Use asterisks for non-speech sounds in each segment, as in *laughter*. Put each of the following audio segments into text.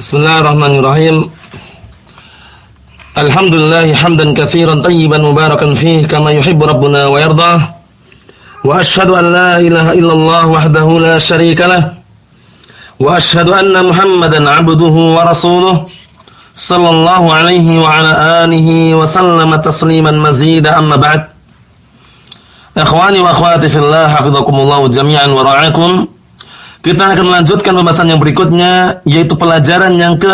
Bismillahirrahmanirrahim. Alhamdulillah hamdan katsiran tayyiban mubarakan fihi kama yuhibbu rabbuna wa yardah. Wa ashhadu an la ilaha illallah wahdahu la syarika lah. Wa ashhadu anna Muhammadan 'abduhu wa rasuluh. Sallallahu alaihi wa ala alihi wa sallama tasliman mazida amma ba'd. Ikhwani wa akhwati fillah hafizakumullah jami'an wa ra'akum. Kita akan melanjutkan pembahasan yang berikutnya yaitu pelajaran yang ke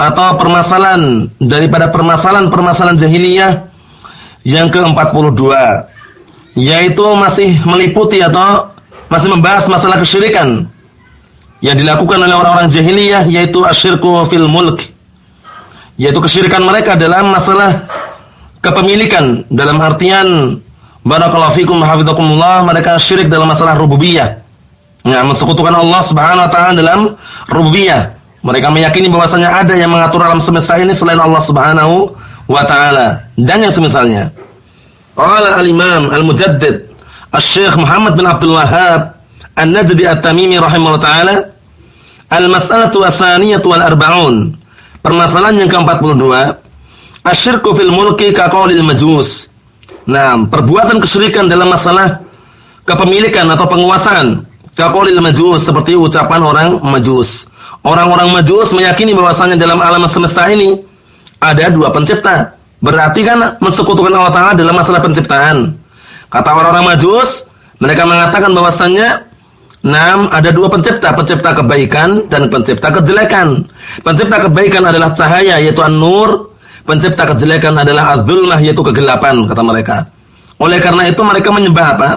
atau permasalahan daripada permasalahan-permasalahan jahiliyah yang ke-42 yaitu masih meliputi atau masih membahas masalah kesyirikan yang dilakukan oleh orang-orang jahiliyah yaitu asyirku fil mulk yaitu kesyirikan mereka dalam masalah kepemilikan. Dalam artian barakallahu fikum hafizakumullah mereka syirik dalam masalah rububiyah Ya, mensekutukan Allah Subhanahu wa taala dalam rububiyah. Mereka meyakini bahwasanya ada yang mengatur alam semesta ini selain Allah Subhanahu wa taala dan yang semisalnya. Qala al-Imam al-Mujaddid Asy-Syaikh Muhammad bin Abdul Wahhab An-Najdi At-Tamimi rahimahullah taala Al-mas'alatu as-saniyatu wal arba'un. Permasalahan yang ke-42, asyirku fil mulki ka qaulil majus. Nah, perbuatan kesyirikan dalam masalah kepemilikan atau penguasaan Kaqaulil majus seperti ucapan orang majus. Orang-orang majus meyakini bahwasanya dalam alam semesta ini ada dua pencipta. Berarti kan mensekutukan Allah Taala dalam masalah penciptaan. Kata orang-orang majus, mereka mengatakan bahwasanya Nam ada dua pencipta, pencipta kebaikan dan pencipta kejelekan. Pencipta kebaikan adalah cahaya yaitu an-nur, pencipta kejelekan adalah az-zulmah yaitu kegelapan kata mereka. Oleh karena itu mereka menyembah apa?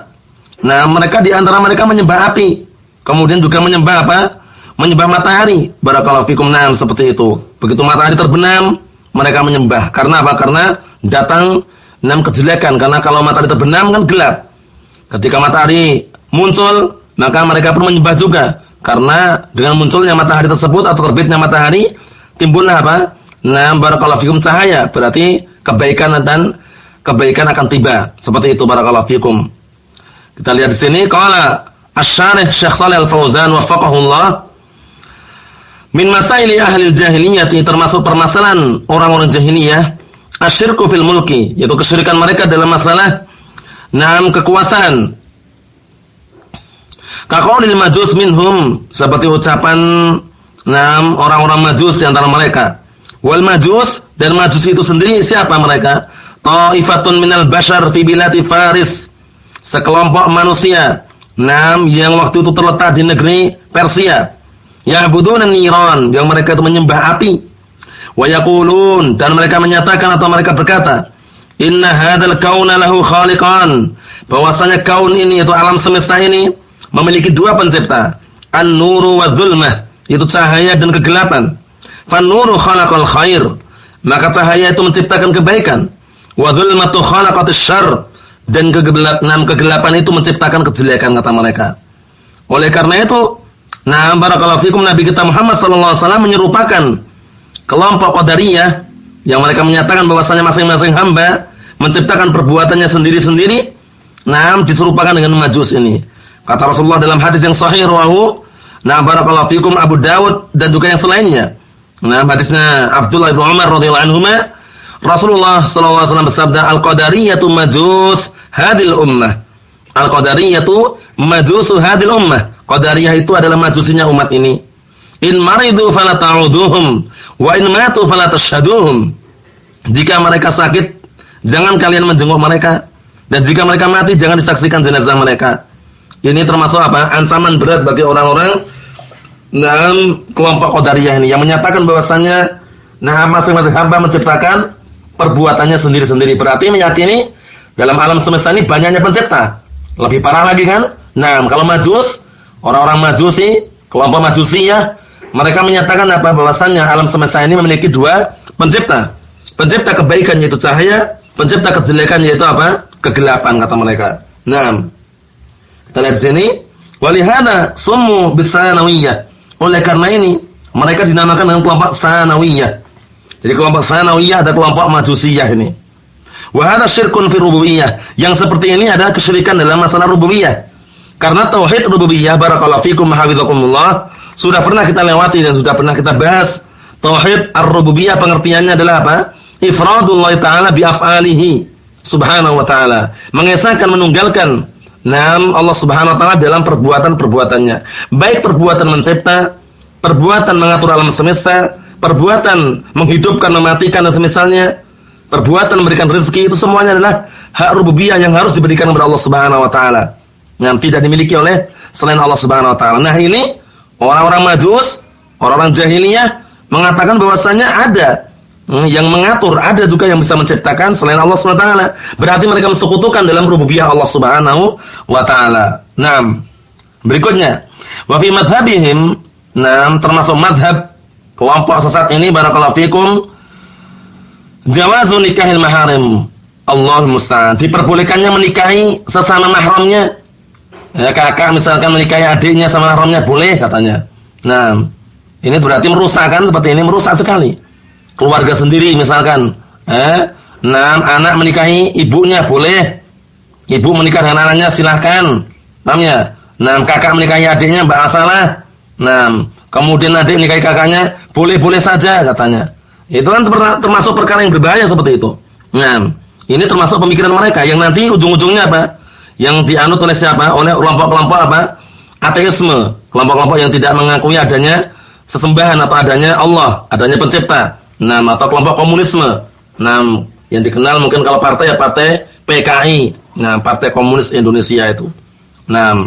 Nah, mereka di antara mereka menyembah api. Kemudian juga menyembah apa? Menyembah matahari. Barakallahu fikum nam seperti itu. Begitu matahari terbenam, mereka menyembah. Karena apa? Karena datang enam kejelekan. Karena kalau matahari terbenam kan gelap. Ketika matahari muncul, maka mereka pun menyembah juga. Karena dengan munculnya matahari tersebut atau terbitnya matahari, timbullah apa? Nah, barakallahu fikum cahaya. Berarti kebaikan dan kebaikan akan tiba. Seperti itu barakallahu fikum. Kita lihat di sini qala Asy-Syarih Syekh Shalih Al-Fauzan waffaqahullah min masaili ahli jahiliyah termasuk permasalahan orang-orang jahiliyah asyirku fil mulki yaitu kesyirikan mereka dalam masalah enam kekuasaan. Kaqaulil majus minhum seperti ucapan enam orang-orang majus di antara mereka. Wal majus dan majus itu sendiri siapa mereka? Taifatun minal bashar fi bilati faris sekelompok manusia. Nam yang waktu itu terletak di negeri Persia. Ya'buduna niran yang mereka itu menyembah api. Wa yaqulun dan mereka menyatakan atau mereka berkata inna hadzal kauna lahu khaliqan. Bahwasanya kaun ini itu alam semesta ini memiliki dua pencipta an-nuru wa dzulmah itu cahaya dan kegelapan. Fan-nuru khalaqal khair maka cahaya itu menciptakan kebaikan. Wa dzulmatu khalaqatis syarr dan kegelapan kegelapan itu menciptakan kejelekan kata mereka. Oleh karena itu, nah barakallahu fikum Nabi kita Muhammad sallallahu alaihi wasallam menyerupakan kelompok Qadariyah yang mereka menyatakan bahwasanya masing-masing hamba menciptakan perbuatannya sendiri-sendiri, nah diserupakan dengan Majus ini. Kata Rasulullah dalam hadis yang sahih rawahu Nah barakallahu fikum Abu Dawud dan juga yang selainnya. Nah hadisnya Abdullah bin Umar radhiyallahu anhu Rasulullah sallallahu alaihi wasallam bersabda al-qadariyatu majus hadil ummah. Al-Qadariyatu majusu hadil ummah. Qadariyah itu adalah majusinya umat ini. In maridu fala ta'uduhum wa in matu fala tashhaduhum. Jika mereka sakit, jangan kalian menjenguk mereka dan jika mereka mati jangan disaksikan jenazah mereka. Ini termasuk apa? Ancaman berat bagi orang-orang dalam kelompok Qadariyah ini yang menyatakan bahwasannya nah masing-masing hamba menciptakan perbuatannya sendiri-sendiri. Berarti meyakini dalam alam semesta ini banyaknya pencipta. Lebih parah lagi kan? Nah, kalau majus, orang-orang majusi, kelompok majusi ya, mereka menyatakan apa? Bahwasannya alam semesta ini memiliki dua pencipta. Pencipta kebaikan yaitu cahaya, pencipta kejelekan yaitu apa? Kegelapan kata mereka. Nah, kita lihat di sini, walihada summu bisanawiyah. Oleh karena ini, mereka dinamakan dengan kelompok sanawiyah. Jadi kelompok sanawiyah ada kelompok majusiyah ini. Wa hadha syirkun fi rububiyah. Yang seperti ini adalah kesyirikan dalam masalah rububiyah. Karena tauhid rububiyah barakallahu fikum hafizakumullah sudah pernah kita lewati dan sudah pernah kita bahas tauhid ar-rububiyah pengertiannya adalah apa? Ifradullah taala bi af'alihi subhanahu wa taala. Mengesahkan menunggalkan nam Allah subhanahu wa taala dalam perbuatan-perbuatannya. Baik perbuatan mencipta, perbuatan mengatur alam semesta, perbuatan menghidupkan, mematikan dan semisalnya, perbuatan memberikan rezeki itu semuanya adalah hak rububiyah yang harus diberikan kepada Allah Subhanahu wa taala. Yang tidak dimiliki oleh selain Allah Subhanahu wa taala. Nah, ini orang-orang Majus, orang-orang jahiliyah mengatakan bahwasanya ada hmm, yang mengatur, ada juga yang bisa menciptakan selain Allah Subhanahu wa taala. Berarti mereka mensekutukan dalam rububiyah Allah Subhanahu wa taala. Naam. Berikutnya, wa fi madhhabihim, naam termasuk madhab kelompok sesat ini barakallahu fikum jawazu nikahil maharim Allah musta'an. Diperbolehkannya menikahi sesama mahramnya? Ya kakak misalkan menikahi adiknya sama mahramnya boleh katanya. Nah ini berarti merusak kan? Seperti ini merusak sekali. Keluarga sendiri misalkan eh nah anak menikahi ibunya boleh. Ibu menikah dengan anaknya silahkan. Paham ya? Nah kakak menikahi adiknya mbak masalah. Nah kemudian adik menikahi kakaknya boleh-boleh saja katanya. Itu kan termasuk perkara yang berbahaya seperti itu. Nah, ini termasuk pemikiran mereka yang nanti ujung-ujungnya apa? Yang dianut oleh siapa? Oleh kelompok-kelompok apa? Ateisme, kelompok-kelompok yang tidak mengakui adanya sesembahan atau adanya Allah, adanya pencipta. Nah, atau kelompok komunisme. Nah, yang dikenal mungkin kalau partai ya partai PKI. Nah, Partai Komunis Indonesia itu. Nah,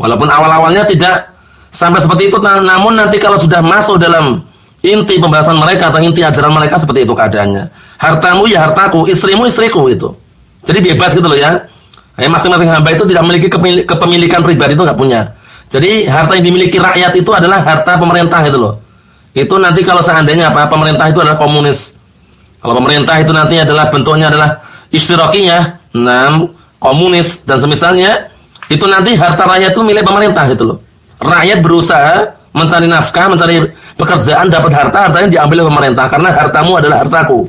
walaupun awal-awalnya tidak sampai seperti itu, namun nanti kalau sudah masuk dalam Inti pembahasan mereka atau inti ajaran mereka seperti itu keadaannya. Hartamu ya hartaku, istrimu istriku itu. Jadi bebas gitu loh ya. Eh, masing-masing hamba itu tidak memiliki kepemilikan pribadi itu nggak punya. Jadi harta yang dimiliki rakyat itu adalah harta pemerintah itu loh. Itu nanti kalau seandainya apa pemerintah itu adalah komunis. Kalau pemerintah itu nanti adalah bentuknya adalah istirakinya, enam komunis dan semisalnya itu nanti harta rakyat itu milik pemerintah gitu loh. Rakyat berusaha mencari nafkah, mencari pekerjaan, dapat harta, hartanya diambil oleh pemerintah karena hartamu adalah hartaku.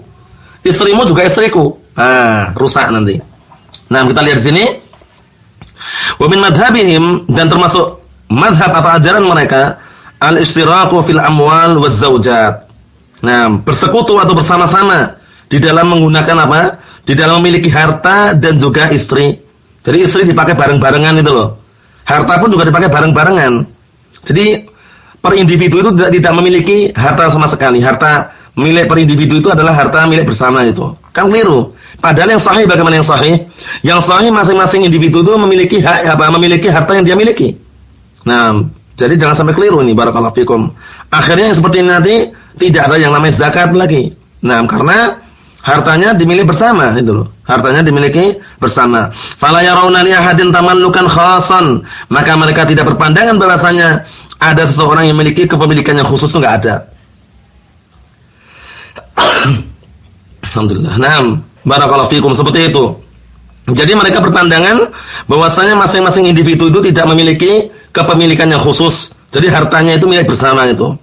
Istrimu juga istriku. Nah, rusak nanti. Nah, kita lihat di sini. Wa min madhhabihim dan termasuk madhab atau ajaran mereka al-istiraku fil amwal waz zaujat. Nah, bersekutu atau bersama-sama di dalam menggunakan apa? Di dalam memiliki harta dan juga istri. Jadi istri dipakai bareng-barengan itu loh. Harta pun juga dipakai bareng-barengan. Jadi per individu itu tidak, tidak memiliki harta sama sekali. Harta milik per individu itu adalah harta milik bersama itu. Kan keliru. Padahal yang sahih bagaimana yang sahih? Yang sahih masing-masing individu itu memiliki hak apa? Memiliki harta yang dia miliki. Nah, jadi jangan sampai keliru ini barakallahu fikum. Akhirnya yang seperti ini nanti tidak ada yang namanya zakat lagi. Nah, karena hartanya dimiliki bersama itu loh. Hartanya dimiliki bersama. Fala yarawna li ahadin tamallukan khasan, maka mereka tidak berpandangan bahwasanya ada seseorang yang memiliki kepemilikan yang khusus itu enggak ada. *coughs* Alhamdulillah. Naam, barakallahu fikum seperti itu. Jadi mereka berpandangan bahwasanya masing-masing individu itu tidak memiliki kepemilikan yang khusus. Jadi hartanya itu milik bersama itu.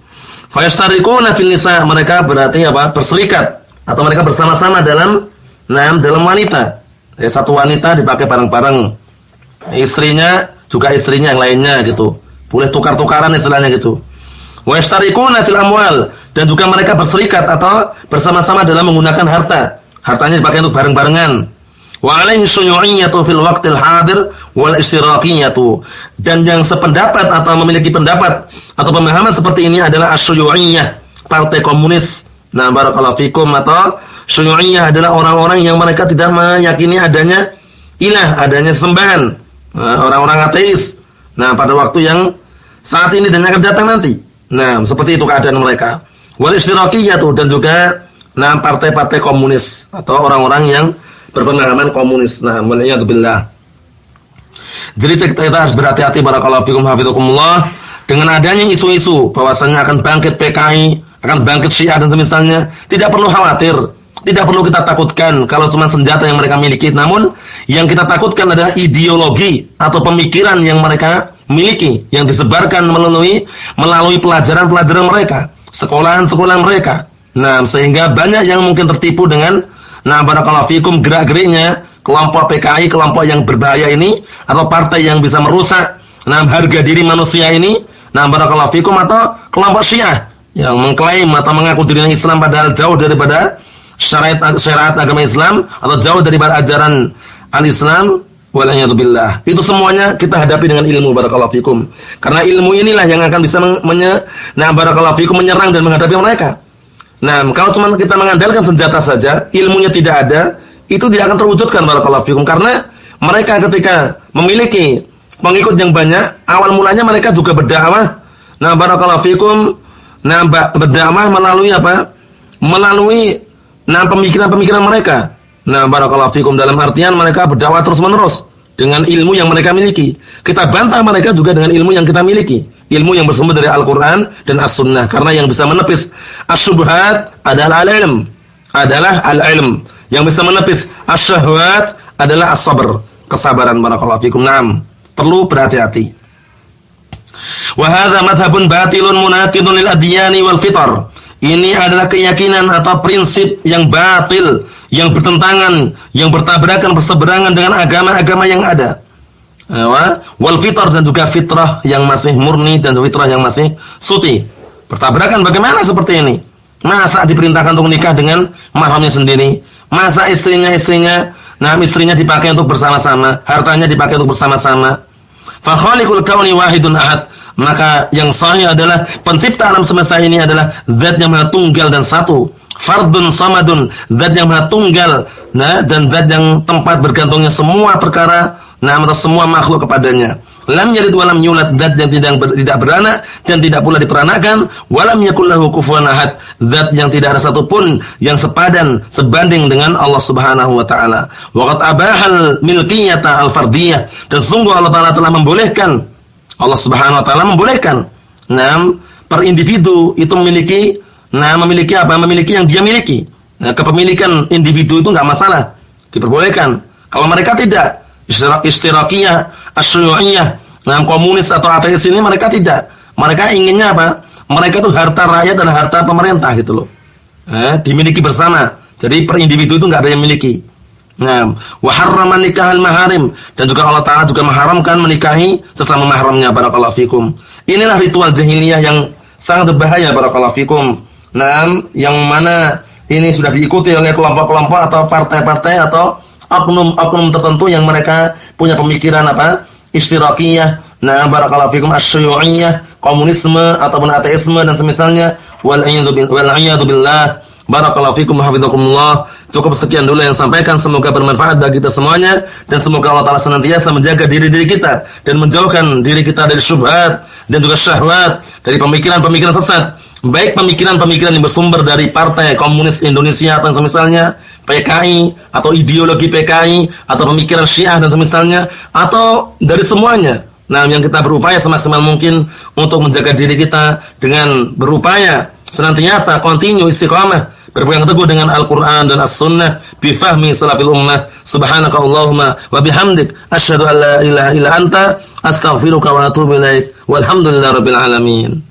Fayastariquna fil nisa, mereka berarti apa? berserikat atau mereka bersama-sama dalam naam dalam wanita. Ya, satu wanita dipakai bareng-bareng. Istrinya juga istrinya yang lainnya gitu. Boleh tukar-tukaran istilahnya gitu. Wa yashtariquna fil amwal dan juga mereka berserikat atau bersama-sama dalam menggunakan harta. Hartanya dipakai untuk bareng-barengan. Wa alaihi syuyu'iyyatu fil waqtil hadir wal istiraqiyatu. Dan yang sependapat atau memiliki pendapat atau pemahaman seperti ini adalah asyuyu'iyyah, partai komunis. Nah, barakallahu fikum atau syuyu'iyyah adalah orang-orang yang mereka tidak meyakini adanya ilah, adanya sembahan. Nah, orang-orang ateis. Nah, pada waktu yang saat ini dan akan datang nanti. Nah, seperti itu keadaan mereka. Wal tuh dan juga nah partai-partai komunis atau orang-orang yang berpemahaman komunis. Nah, billah. Jadi kita harus berhati-hati barakallahu fikum hafizakumullah dengan adanya isu-isu bahwasanya akan bangkit PKI, akan bangkit Syiah dan semisalnya, tidak perlu khawatir. Tidak perlu kita takutkan kalau cuma senjata yang mereka miliki, namun yang kita takutkan adalah ideologi atau pemikiran yang mereka miliki, yang disebarkan melalui melalui pelajaran-pelajaran mereka, sekolahan-sekolahan mereka. Nah, sehingga banyak yang mungkin tertipu dengan nah barakallahu fikum gerak-geriknya kelompok PKI, kelompok yang berbahaya ini atau partai yang bisa merusak nah harga diri manusia ini Nah, barakallahu fikum atau kelompok Syiah yang mengklaim atau mengaku dirinya Islam padahal jauh daripada syariat syariat agama Islam atau jauh daripada ajaran al-Islam billah. Itu semuanya kita hadapi dengan ilmu barakallahu fikum. Karena ilmu inilah yang akan bisa menye nah barakallahu fikum menyerang dan menghadapi mereka. Nah, kalau cuma kita mengandalkan senjata saja, ilmunya tidak ada, itu tidak akan terwujudkan barakallahu fikum karena mereka ketika memiliki pengikut yang banyak, awal mulanya mereka juga berdakwah. Nah, barakallahu fikum, nah berdakwah melalui apa? Melalui nah pemikiran-pemikiran mereka. Nah, barakallahu fikum dalam artian mereka berdakwah terus-menerus dengan ilmu yang mereka miliki. Kita bantah mereka juga dengan ilmu yang kita miliki. Ilmu yang bersumber dari Al-Qur'an dan As-Sunnah karena yang bisa menepis as-subhat adalah al-ilm. Adalah al-ilm. Yang bisa menepis as-syahwat adalah as-sabr, kesabaran barakallahu fikum. Naam perlu berhati-hati. Wa hadza madhhabun batilun munaqidun lil adyani wal fitar. Ini adalah keyakinan atau prinsip yang batil, yang bertentangan, yang bertabrakan berseberangan dengan agama-agama yang ada. Wal fitar dan juga fitrah yang masih murni dan fitrah yang masih suci. Bertabrakan bagaimana seperti ini? Masa diperintahkan untuk nikah dengan mahramnya sendiri? Masa istrinya-istrinya, nah istrinya dipakai untuk bersama-sama, hartanya dipakai untuk bersama-sama? Fa khaliqul kauni wahidun ahad. Maka yang sahih adalah pencipta alam semesta ini adalah zat yang maha tunggal dan satu. Fardun samadun, zat yang maha tunggal nah dan zat yang tempat bergantungnya semua perkara nah atas semua makhluk kepadanya. Lam yalid wa lam yulad, zat yang tidak ber, tidak beranak dan tidak pula diperanakan, walam yakul lahu kufuwan ahad, zat yang tidak ada satupun yang sepadan sebanding dengan Allah Subhanahu wa taala. Wa qad abahal milkiyata al-fardiyah, dan sungguh Allah taala telah membolehkan Allah Subhanahu wa taala membolehkan. Enam per individu itu memiliki nah memiliki apa? Memiliki yang dia miliki. Nah, kepemilikan individu itu enggak masalah. Diperbolehkan. Kalau mereka tidak, istirakiyah, asyu'iyah, nah komunis atau ateis ini mereka tidak. Mereka inginnya apa? Mereka itu harta rakyat dan harta pemerintah gitu loh. Eh, dimiliki bersama. Jadi per individu itu enggak ada yang miliki. Nah, wa harrama nikahal maharim dan juga Allah Taala juga mengharamkan menikahi sesama mahramnya barakallahu fikum. Inilah ritual jahiliyah yang sangat berbahaya barakallahu fikum. Nah, yang mana ini sudah diikuti oleh kelompok-kelompok atau partai-partai atau oknum-oknum tertentu yang mereka punya pemikiran apa? Istirakiyah, nah barakallahu fikum asyuyu'iyah, komunisme ataupun ateisme dan semisalnya wal a'yadu billah. Barakallahu fikum hafizakumullah. Cukup sekian dulu yang sampaikan semoga bermanfaat bagi kita semuanya dan semoga Allah taala senantiasa menjaga diri-diri kita dan menjauhkan diri kita dari syubhat dan juga syahwat, dari pemikiran-pemikiran sesat. Baik pemikiran-pemikiran yang bersumber dari Partai Komunis Indonesia atau semisalnya, PKI atau ideologi PKI atau pemikiran Syiah dan semisalnya atau dari semuanya. Nah, yang kita berupaya semaksimal mungkin untuk menjaga diri kita dengan berupaya senantiasa kontinu istiqamah berpegang teguh dengan Al-Qur'an dan As-Sunnah bi fahmi salafil ummah. Subhanaka Allahumma wa bihamdik asyhadu an la ilaha illa anta astaghfiruka wa atubu ilaik. Walhamdulillahi rabbil alamin